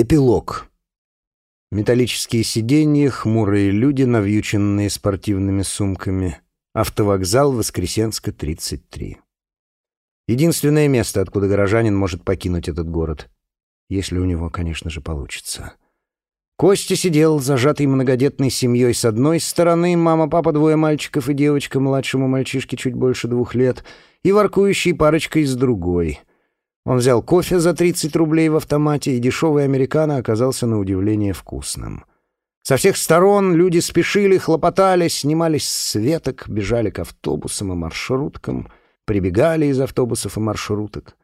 Эпилог. Металлические сиденья, хмурые люди, навьюченные спортивными сумками. Автовокзал Воскресенска, 33. Единственное место, откуда горожанин может покинуть этот город. Если у него, конечно же, получится. Костя сидел, зажатый многодетной семьей с одной стороны, мама, папа, двое мальчиков и девочка, младшему мальчишке чуть больше двух лет, и воркующей парочкой с другой — он взял кофе за 30 рублей в автомате, и дешевый американо оказался на удивление вкусным. Со всех сторон люди спешили, хлопотали, снимались с веток, бежали к автобусам и маршруткам, прибегали из автобусов и маршруток.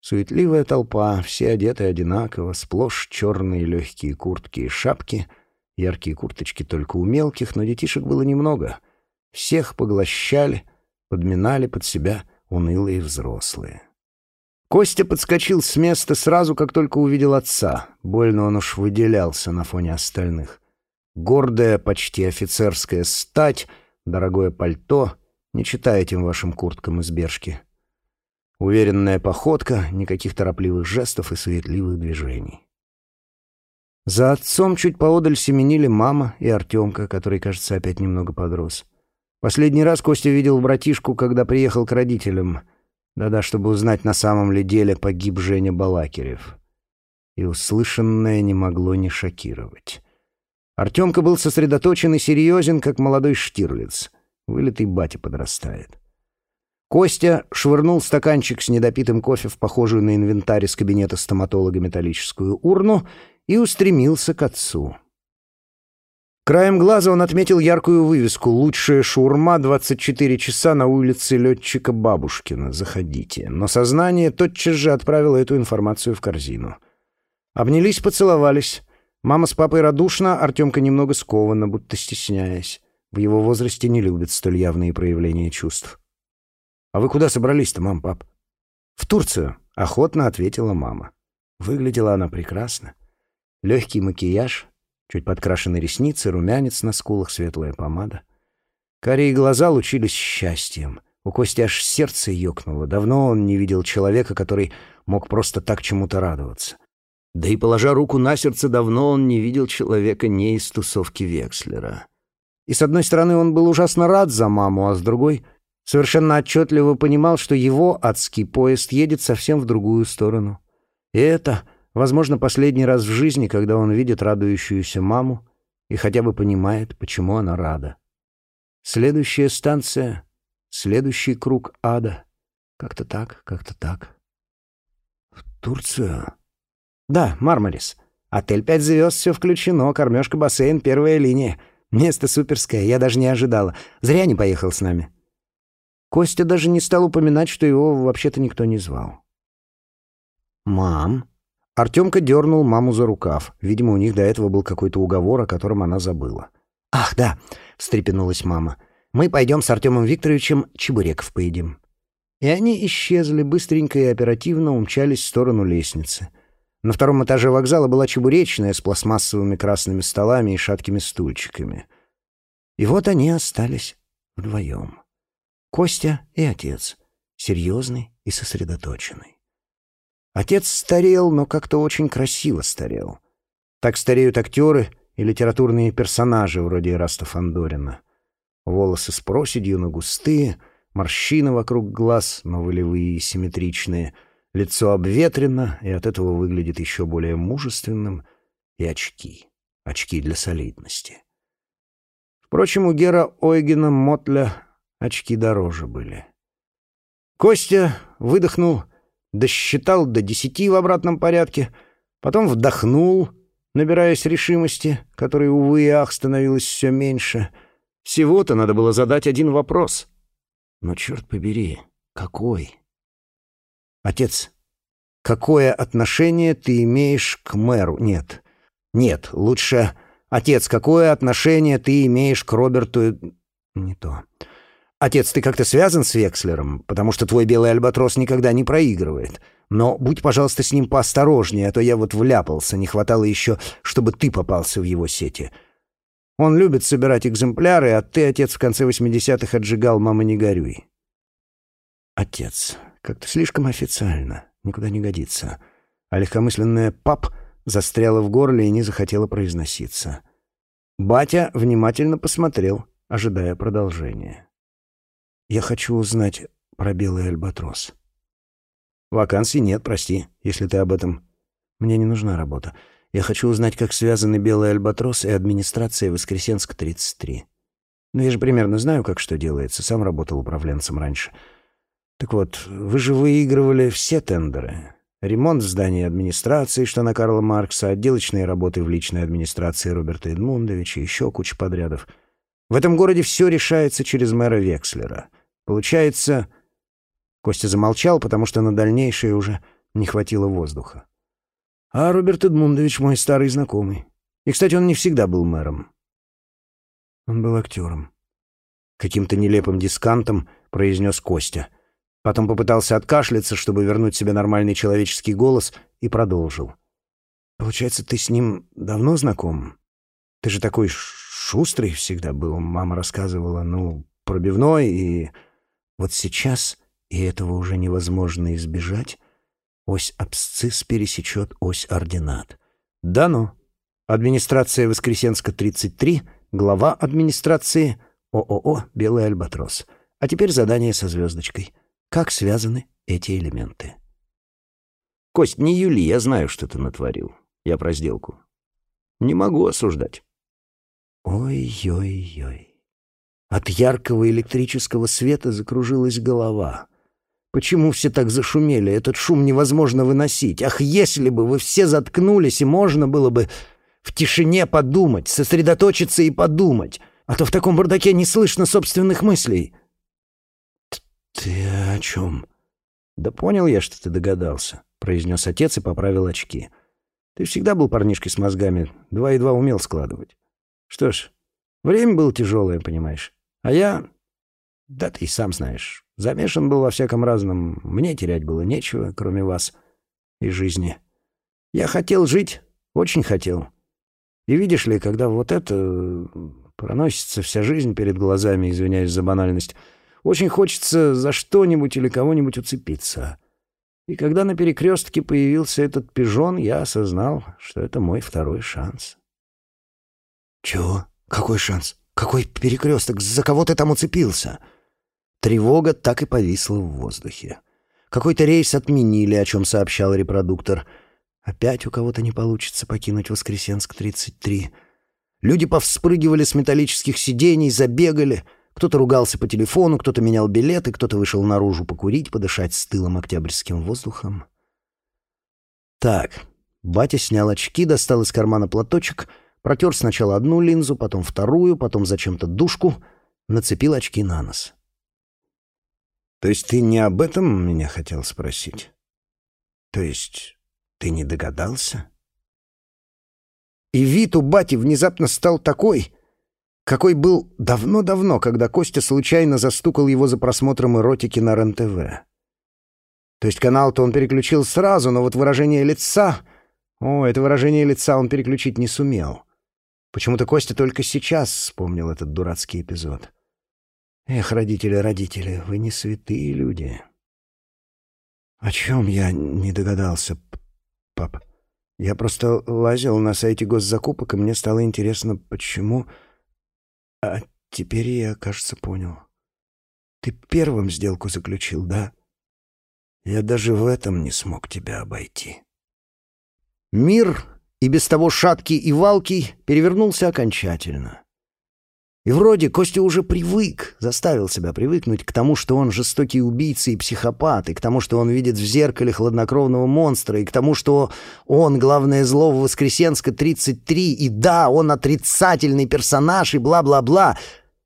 Суетливая толпа, все одеты одинаково, сплошь черные легкие куртки и шапки, яркие курточки только у мелких, но детишек было немного. Всех поглощали, подминали под себя унылые взрослые. Костя подскочил с места сразу, как только увидел отца. Больно он уж выделялся на фоне остальных. Гордая, почти офицерская стать, дорогое пальто, не читая этим вашим курткам из бершки. Уверенная походка, никаких торопливых жестов и суетливых движений. За отцом чуть поодаль семенили мама и Артемка, который, кажется, опять немного подрос. Последний раз Костя видел братишку, когда приехал к родителям — да-да, чтобы узнать, на самом ли деле погиб Женя Балакирев. И услышанное не могло не шокировать. Артемка был сосредоточен и серьезен, как молодой Штирлиц. Вылитый батя подрастает. Костя швырнул стаканчик с недопитым кофе в похожую на инвентарь из кабинета стоматолога металлическую урну и устремился к отцу. Краем глаза он отметил яркую вывеску «Лучшая шаурма 24 часа на улице летчика Бабушкина. Заходите». Но сознание тотчас же отправило эту информацию в корзину. Обнялись, поцеловались. Мама с папой радушно, Артемка немного скована, будто стесняясь. В его возрасте не любят столь явные проявления чувств. «А вы куда собрались-то, мам, пап?» «В Турцию», — охотно ответила мама. Выглядела она прекрасно. Легкий макияж, Чуть подкрашенные ресницы, румянец на скулах, светлая помада. Карие глаза лучились счастьем. У Кости аж сердце ёкнуло. Давно он не видел человека, который мог просто так чему-то радоваться. Да и, положа руку на сердце, давно он не видел человека не из тусовки Векслера. И с одной стороны, он был ужасно рад за маму, а с другой — совершенно отчетливо понимал, что его адский поезд едет совсем в другую сторону. И это Возможно, последний раз в жизни, когда он видит радующуюся маму и хотя бы понимает, почему она рада. Следующая станция, следующий круг ада. Как-то так, как-то так. В Турцию? Да, Мармарис. Отель пять звезд, все включено, кормежка, бассейн, первая линия. Место суперское, я даже не ожидала. Зря не поехал с нами. Костя даже не стал упоминать, что его вообще-то никто не звал. «Мам», Артемка дернул маму за рукав. Видимо, у них до этого был какой-то уговор, о котором она забыла. «Ах, да!» — встрепенулась мама. «Мы пойдем с Артемом Викторовичем чебуреков поедим». И они исчезли, быстренько и оперативно умчались в сторону лестницы. На втором этаже вокзала была чебуречная с пластмассовыми красными столами и шаткими стульчиками. И вот они остались вдвоем. Костя и отец, серьезный и сосредоточенный. Отец старел, но как-то очень красиво старел. Так стареют актеры и литературные персонажи вроде Ираста Фандорина. Волосы с проседью, но густые, морщины вокруг глаз, но волевые и симметричные, лицо обветрено и от этого выглядит еще более мужественным, и очки, очки для солидности. Впрочем, у Гера Ойгена Мотля очки дороже были. Костя выдохнул — досчитал до десяти в обратном порядке, потом вдохнул, набираясь решимости, которой, увы и ах, становилось все меньше. Всего-то надо было задать один вопрос. Но, черт побери, какой? Отец, какое отношение ты имеешь к мэру? Нет, нет, лучше... Отец, какое отношение ты имеешь к Роберту... Не то. Отец, ты как-то связан с Векслером, потому что твой белый альбатрос никогда не проигрывает. Но будь, пожалуйста, с ним поосторожнее, а то я вот вляпался, не хватало еще, чтобы ты попался в его сети. Он любит собирать экземпляры, а ты, отец, в конце 80-х отжигал «Мама, не горюй». Отец. Как-то слишком официально. Никуда не годится. А легкомысленное «пап» застряла в горле и не захотела произноситься. Батя внимательно посмотрел, ожидая продолжения. «Я хочу узнать про белый альбатрос». «Вакансий нет, прости, если ты об этом...» «Мне не нужна работа. Я хочу узнать, как связаны белый альбатрос и администрация Воскресенск-33. Ну, я же примерно знаю, как что делается. Сам работал управленцем раньше. Так вот, вы же выигрывали все тендеры. Ремонт здания администрации, что на Карла Маркса, отделочные работы в личной администрации Роберта Эдмундовича, еще куча подрядов. В этом городе все решается через мэра Векслера. Получается... Костя замолчал, потому что на дальнейшее уже не хватило воздуха. А Роберт Эдмундович мой старый знакомый. И, кстати, он не всегда был мэром. Он был актером. Каким-то нелепым дискантом произнес Костя. Потом попытался откашляться, чтобы вернуть себе нормальный человеческий голос, и продолжил. «Получается, ты с ним давно знаком? Ты же такой шустрый всегда был, мама рассказывала, ну, пробивной, и вот сейчас, и этого уже невозможно избежать, Ось абсцисс пересечет ось ординат. Дано. Администрация Воскресенска, 33, глава администрации ООО «Белый альбатрос». А теперь задание со звездочкой. Как связаны эти элементы? Кость, не Юли, я знаю, что ты натворил. Я про сделку. Не могу осуждать. Ой-ой-ой. От яркого электрического света закружилась голова — Почему все так зашумели? Этот шум невозможно выносить. Ах, если бы вы все заткнулись, и можно было бы в тишине подумать, сосредоточиться и подумать. А то в таком бардаке не слышно собственных мыслей. «Ты о чем?» «Да понял я, что ты догадался», — произнес отец и поправил очки. «Ты всегда был парнишкой с мозгами, два и два умел складывать. Что ж, время было тяжелое, понимаешь. А я... Да ты и сам знаешь, Замешан был во всяком разном. Мне терять было нечего, кроме вас и жизни. Я хотел жить, очень хотел. И видишь ли, когда вот это проносится вся жизнь перед глазами, извиняюсь за банальность, очень хочется за что-нибудь или кого-нибудь уцепиться. И когда на перекрестке появился этот пижон, я осознал, что это мой второй шанс. «Чего? Какой шанс? Какой перекресток? За кого ты там уцепился?» Тревога так и повисла в воздухе. Какой-то рейс отменили, о чем сообщал репродуктор. Опять у кого-то не получится покинуть Воскресенск-33. Люди повспрыгивали с металлических сидений, забегали. Кто-то ругался по телефону, кто-то менял билеты, кто-то вышел наружу покурить, подышать стылым октябрьским воздухом. Так, батя снял очки, достал из кармана платочек, протер сначала одну линзу, потом вторую, потом зачем-то душку, нацепил очки на нос. То есть ты не об этом меня хотел спросить? То есть ты не догадался? И вид у бати внезапно стал такой, какой был давно-давно, когда Костя случайно застукал его за просмотром эротики на РЕН-ТВ. То есть канал-то он переключил сразу, но вот выражение лица... О, это выражение лица он переключить не сумел. Почему-то Костя только сейчас вспомнил этот дурацкий эпизод. Эх, родители, родители, вы не святые люди. О чем я не догадался, пап? Я просто лазил на сайте госзакупок, и мне стало интересно, почему... А теперь я, кажется, понял. Ты первым сделку заключил, да? Я даже в этом не смог тебя обойти. Мир, и без того шаткий и валкий, перевернулся окончательно. И вроде Костя уже привык, заставил себя привыкнуть к тому, что он жестокий убийца и психопат, и к тому, что он видит в зеркале хладнокровного монстра, и к тому, что он главное зло в Воскресенска-33, и да, он отрицательный персонаж, и бла-бла-бла.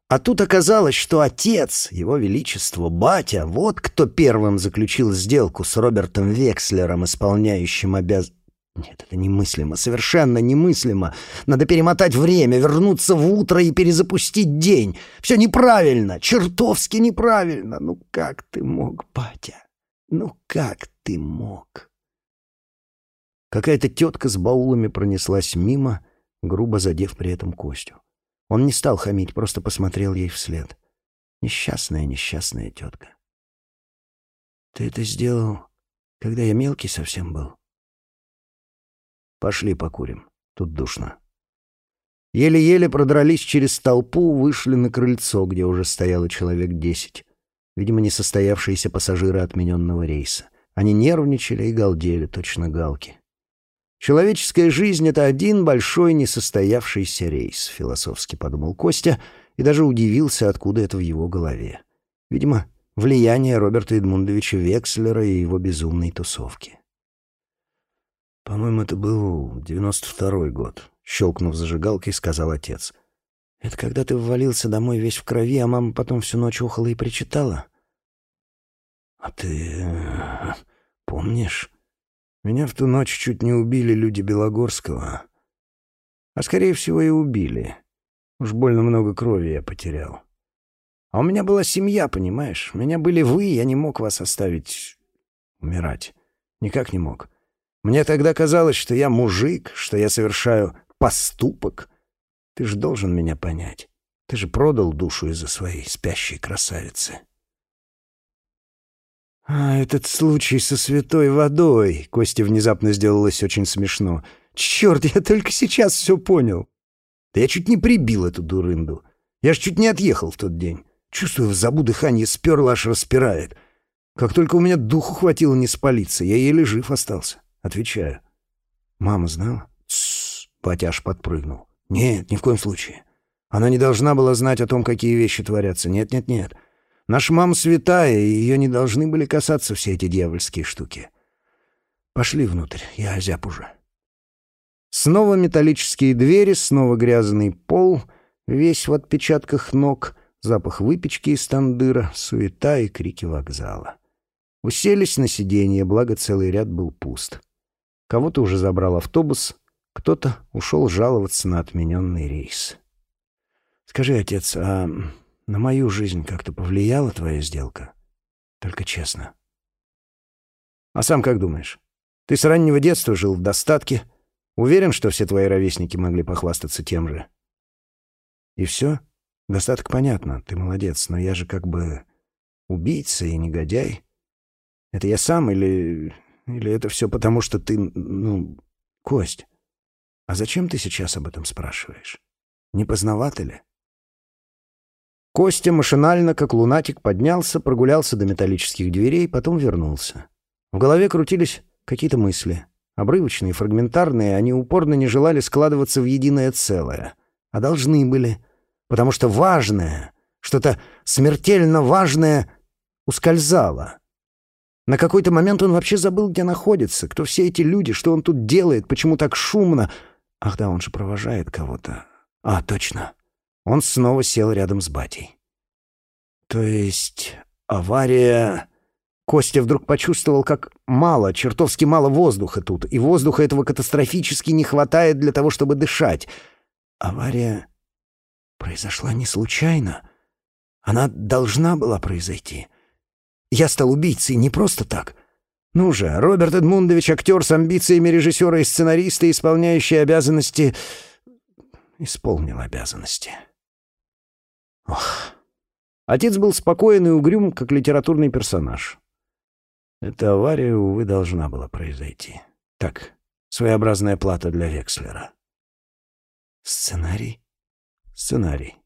А тут оказалось, что отец, его величество, батя, вот кто первым заключил сделку с Робертом Векслером, исполняющим обязанности нет, это немыслимо, совершенно немыслимо. Надо перемотать время, вернуться в утро и перезапустить день. Все неправильно, чертовски неправильно. Ну как ты мог, батя? Ну как ты мог? Какая-то тетка с баулами пронеслась мимо, грубо задев при этом Костю. Он не стал хамить, просто посмотрел ей вслед. Несчастная, несчастная тетка. «Ты это сделал, когда я мелкий совсем был?» Пошли покурим. Тут душно. Еле-еле продрались через толпу, вышли на крыльцо, где уже стояло человек десять. Видимо, несостоявшиеся пассажиры отмененного рейса. Они нервничали и галдели, точно галки. «Человеческая жизнь — это один большой несостоявшийся рейс», — философски подумал Костя и даже удивился, откуда это в его голове. Видимо, влияние Роберта Эдмундовича Векслера и его безумной тусовки. «По-моему, это был девяносто второй год», — щелкнув зажигалкой, сказал отец. «Это когда ты ввалился домой весь в крови, а мама потом всю ночь ухала и причитала?» «А ты э, помнишь? Меня в ту ночь чуть не убили люди Белогорского. А скорее всего и убили. Уж больно много крови я потерял. А у меня была семья, понимаешь? У меня были вы, я не мог вас оставить умирать. Никак не мог. Мне тогда казалось, что я мужик, что я совершаю поступок. Ты же должен меня понять. Ты же продал душу из-за своей спящей красавицы. «А этот случай со святой водой...» Косте внезапно сделалось очень смешно. «Черт, я только сейчас все понял!» «Да я чуть не прибил эту дурынду. Я ж чуть не отъехал в тот день. Чувствую, в забу дыхание сперло, аж распирает. Как только у меня духу хватило не спалиться, я еле жив остался. Отвечаю. Мама знала? Тссс, батя аж подпрыгнул. Нет, ни в коем случае. Она не должна была знать о том, какие вещи творятся. Нет, нет, нет. Наша мама святая, и ее не должны были касаться все эти дьявольские штуки. Пошли внутрь, я озяб уже. Снова металлические двери, снова грязный пол, весь в отпечатках ног, запах выпечки из тандыра, суета и крики вокзала. Уселись на сиденье, благо целый ряд был пуст. Кого-то уже забрал автобус, кто-то ушел жаловаться на отмененный рейс. «Скажи, отец, а на мою жизнь как-то повлияла твоя сделка? Только честно». «А сам как думаешь? Ты с раннего детства жил в достатке. Уверен, что все твои ровесники могли похвастаться тем же?» «И все? Достаток понятно, ты молодец, но я же как бы убийца и негодяй. Это я сам или или это все потому, что ты, ну, Кость? А зачем ты сейчас об этом спрашиваешь? Не поздновато ли? Костя машинально, как лунатик, поднялся, прогулялся до металлических дверей, потом вернулся. В голове крутились какие-то мысли. Обрывочные, фрагментарные, они упорно не желали складываться в единое целое. А должны были. Потому что важное, что-то смертельно важное ускользало. На какой-то момент он вообще забыл, где находится, кто все эти люди, что он тут делает, почему так шумно. Ах да, он же провожает кого-то. А, точно. Он снова сел рядом с батей. То есть авария... Костя вдруг почувствовал, как мало, чертовски мало воздуха тут, и воздуха этого катастрофически не хватает для того, чтобы дышать. Авария произошла не случайно. Она должна была произойти. Я стал убийцей не просто так. Ну же, Роберт Эдмундович — актер с амбициями режиссера и сценариста, исполняющий обязанности... Исполнил обязанности. Ох. Отец был спокоен и угрюм, как литературный персонаж. Эта авария, увы, должна была произойти. Так, своеобразная плата для Векслера. Сценарий? Сценарий.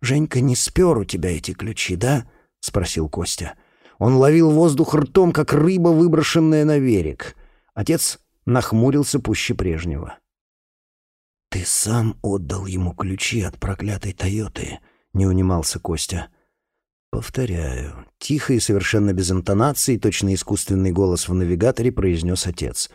«Женька не спер у тебя эти ключи, да?» — спросил Костя. — он ловил воздух ртом, как рыба, выброшенная на берег. Отец нахмурился пуще прежнего. «Ты сам отдал ему ключи от проклятой Тойоты», — не унимался Костя. «Повторяю». Тихо и совершенно без интонации, точно искусственный голос в навигаторе произнес отец.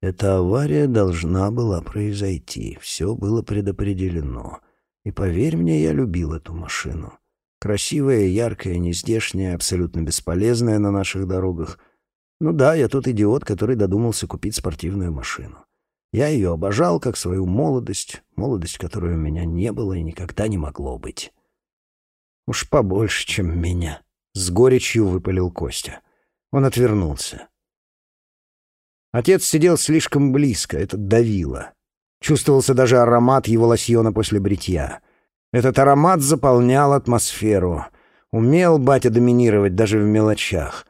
«Эта авария должна была произойти. Все было предопределено. И поверь мне, я любил эту машину. Красивая, яркая, нездешняя, абсолютно бесполезная на наших дорогах. Ну да, я тот идиот, который додумался купить спортивную машину. Я ее обожал, как свою молодость, молодость, которой у меня не было и никогда не могло быть. Уж побольше, чем меня. С горечью выпалил Костя. Он отвернулся. Отец сидел слишком близко, это давило. Чувствовался даже аромат его лосьона после бритья — этот аромат заполнял атмосферу. Умел батя доминировать даже в мелочах.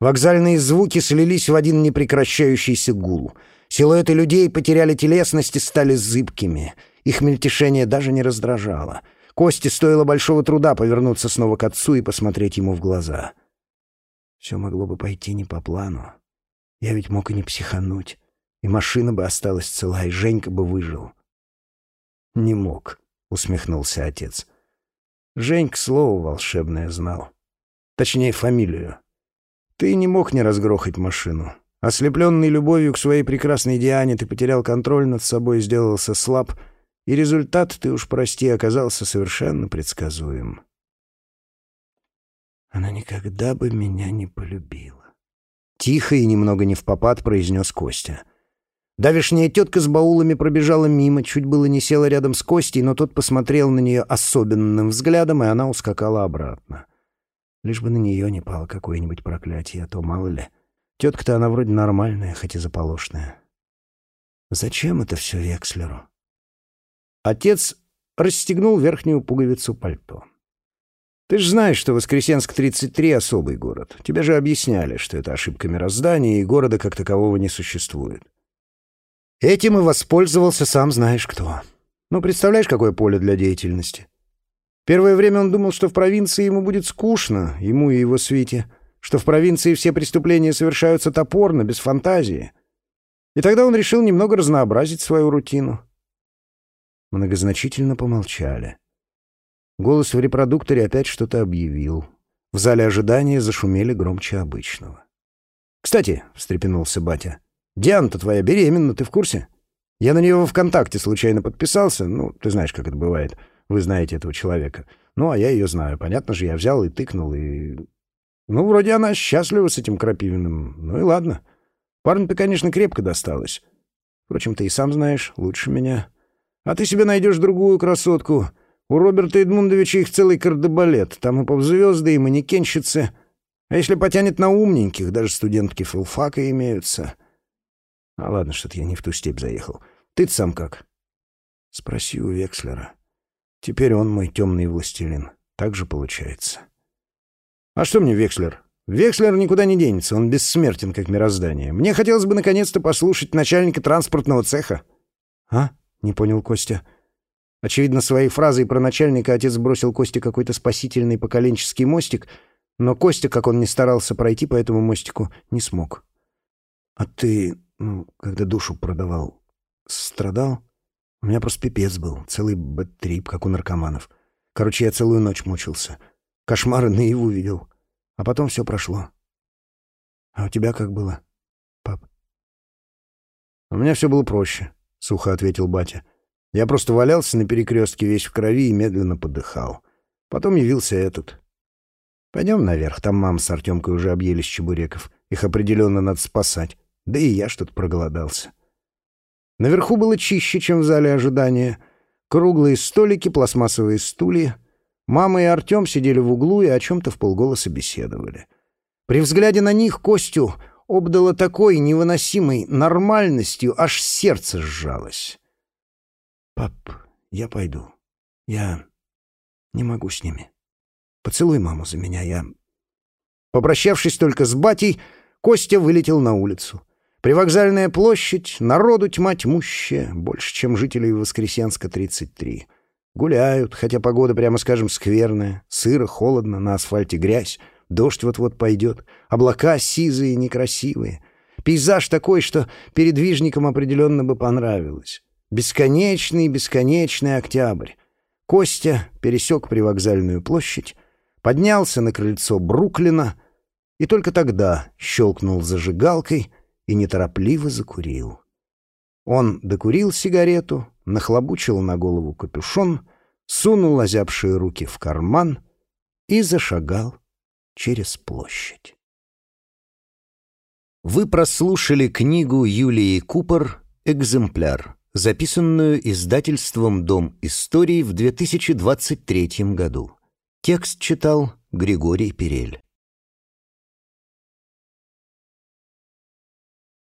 Вокзальные звуки слились в один непрекращающийся гул. Силуэты людей потеряли телесность и стали зыбкими. Их мельтешение даже не раздражало. Кости стоило большого труда повернуться снова к отцу и посмотреть ему в глаза. Все могло бы пойти не по плану. Я ведь мог и не психануть. И машина бы осталась цела, и Женька бы выжил. «Не мог», — усмехнулся отец. Женька слово волшебное знал. Точнее, фамилию. Ты не мог не разгрохать машину. Ослепленный любовью к своей прекрасной Диане, ты потерял контроль над собой, сделался слаб, и результат, ты уж прости, оказался совершенно предсказуем. Она никогда бы меня не полюбила. Тихо и немного не в попад произнес Костя. Давишняя тетка с баулами пробежала мимо, чуть было не села рядом с Костей, но тот посмотрел на нее особенным взглядом, и она ускакала обратно. Лишь бы на нее не пало какое-нибудь проклятие, а то мало ли. Тетка-то она вроде нормальная, хоть и заполошная. Зачем это все Векслеру? Отец расстегнул верхнюю пуговицу пальто. Ты же знаешь, что Воскресенск-33 — особый город. Тебе же объясняли, что это ошибка мироздания, и города как такового не существует. Этим и воспользовался сам знаешь кто. Ну, представляешь, какое поле для деятельности? Первое время он думал, что в провинции ему будет скучно, ему и его свите — что в провинции все преступления совершаются топорно, без фантазии. И тогда он решил немного разнообразить свою рутину. Многозначительно помолчали. Голос в репродукторе опять что-то объявил. В зале ожидания зашумели громче обычного. «Кстати», — встрепенулся батя, — «Диана-то твоя беременна, ты в курсе? Я на нее во ВКонтакте случайно подписался. Ну, ты знаешь, как это бывает. Вы знаете этого человека. Ну, а я ее знаю. Понятно же, я взял и тыкнул, и ну, вроде она счастлива с этим Крапивиным. Ну и ладно. Парню-то, конечно, крепко досталось. Впрочем, ты и сам знаешь, лучше меня. А ты себе найдешь другую красотку. У Роберта Эдмундовича их целый кардебалет. Там и повзвезды, и манекенщицы. А если потянет на умненьких, даже студентки филфака имеются. А ладно, что-то я не в ту степь заехал. ты сам как? Спроси у Векслера. Теперь он мой темный властелин. Так же получается. А что мне Векслер? Векслер никуда не денется, он бессмертен, как мироздание. Мне хотелось бы наконец-то послушать начальника транспортного цеха. А? Не понял Костя. Очевидно, своей фразой про начальника отец бросил Косте какой-то спасительный поколенческий мостик, но Костя, как он ни старался пройти по этому мостику, не смог. А ты, ну, когда душу продавал, страдал? У меня просто пипец был, целый бэттрип, как у наркоманов. Короче, я целую ночь мучился. Кошмары наяву видел. А потом все прошло. А у тебя как было, пап? У меня все было проще, — сухо ответил батя. Я просто валялся на перекрестке весь в крови и медленно подыхал. Потом явился этот. Пойдем наверх, там мама с Артемкой уже объелись чебуреков. Их определенно надо спасать. Да и я что-то проголодался. Наверху было чище, чем в зале ожидания. Круглые столики, пластмассовые стулья — Мама и Артем сидели в углу и о чем-то в полголоса беседовали. При взгляде на них Костю обдало такой невыносимой нормальностью, аж сердце сжалось. «Пап, я пойду. Я не могу с ними. Поцелуй маму за меня, я...» Попрощавшись только с батей, Костя вылетел на улицу. Привокзальная площадь, народу тьма тьмущая, больше, чем жителей Воскресенска, 33. Гуляют, хотя погода, прямо скажем, скверная. Сыро, холодно, на асфальте грязь. Дождь вот-вот пойдет. Облака сизые, некрасивые. Пейзаж такой, что передвижникам определенно бы понравилось. Бесконечный, бесконечный октябрь. Костя пересек привокзальную площадь, поднялся на крыльцо Бруклина и только тогда щелкнул зажигалкой и неторопливо закурил. Он докурил сигарету, нахлобучил на голову капюшон, сунул озябшие руки в карман и зашагал через площадь. Вы прослушали книгу Юлии Купер «Экземпляр», записанную издательством «Дом историй» в 2023 году. Текст читал Григорий Перель.